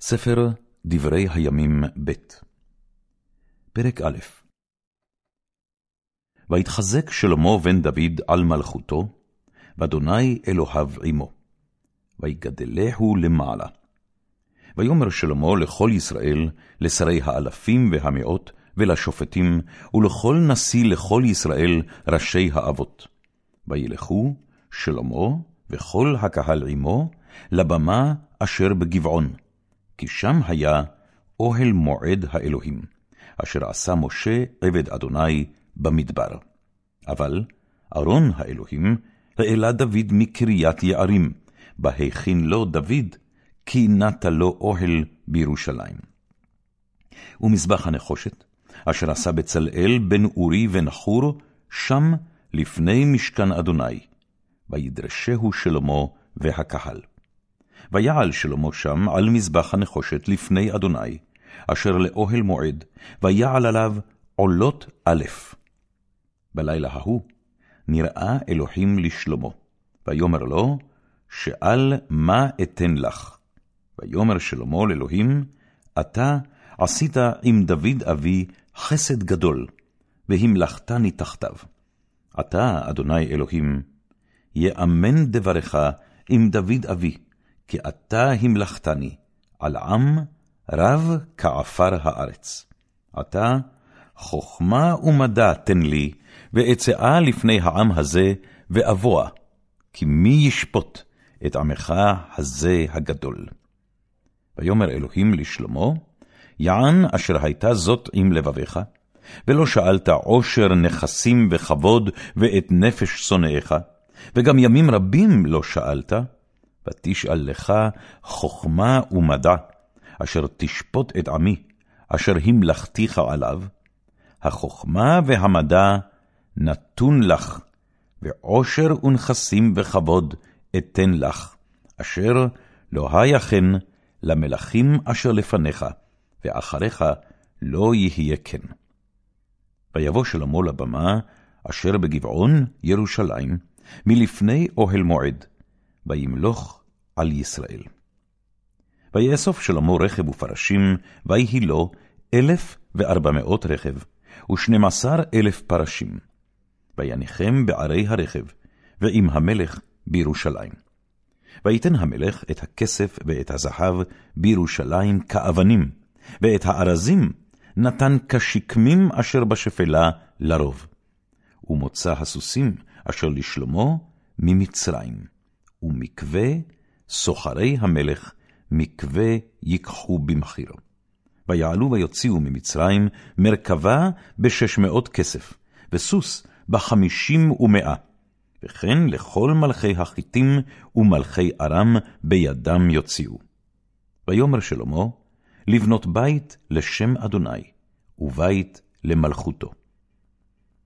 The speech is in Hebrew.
ספר דברי הימים ב' פרק א' ויתחזק שלמה בן דוד על מלכותו, ואדוני אלוהיו עמו. ויגדלהו למעלה. ויאמר שלמה לכל ישראל, לשרי האלפים והמאות, ולשופטים, ולכל נשיא לכל ישראל, ראשי האבות. וילכו שלמה וכל הקהל עמו, לבמה אשר בגבעון. כי שם היה אוהל מועד האלוהים, אשר עשה משה עבד אדוני במדבר. אבל ארון האלוהים העלה דוד מקריית יערים, בהכין לו דוד, כי נטה לו אוהל בירושלים. ומזבח הנחושת, אשר עשה בצלאל בן אורי ונחור, שם לפני משכן אדוני, וידרשהו שלמה והקהל. ויעל שלמה שם על מזבח הנחושת לפני אדוני, אשר לאוהל מועד, ויעל עליו עולות א'. בלילה ההוא נראה אלוהים לשלמה, ויאמר לו, שאל מה אתן לך. ויאמר שלמה לאלוהים, אתה עשית עם דוד אבי חסד גדול, והמלכתני תחתיו. אתה, אדוני אלוהים, יאמן דברך עם דוד אבי, כי אתה המלכתני על עם רב כעפר הארץ. עתה חכמה ומדע תן לי, ואצאה לפני העם הזה, ואבוע, כי מי ישפוט את עמך הזה הגדול. ויאמר אלוהים לשלמה, יען אשר הייתה זאת עם לבביך, ולא שאלת עושר נכסים וכבוד ואת נפש שונאיך, וגם ימים רבים לא שאלת, ותשאל לך חכמה ומדע, אשר תשפוט את עמי, אשר המלכתיך עליו, החכמה והמדע נתון לך, ועושר ונכסים וכבוד אתן לך, אשר לא היה כן למלכים אשר לפניך, ואחריך לא יהיה כן. ויבוא שלמה לבמה, אשר בגבעון ירושלים, מלפני אוהל מועד, וימלוך על ישראל. ויאסוף שלמה רכב ופרשים, ויהי לו אלף וארבע מאות רכב, ושנים עשר אלף פרשים. ויניחם בערי הרכב, ועם המלך בירושלים. ויתן המלך את הכסף ואת הזהב בירושלים כאבנים, ואת הארזים נתן כשקמים אשר בשפלה לרוב. ומוצא הסוסים אשר לשלמה ממצרים, ומקווה סוחרי המלך מקווה ייקחו במחיר. ויעלו ויוציאו ממצרים מרכבה בשש מאות כסף, וסוס בחמישים ומאה, וכן לכל מלכי החיתים ומלכי ארם בידם יוציאו. ויאמר שלמה, לבנות בית לשם אדוני, ובית למלכותו.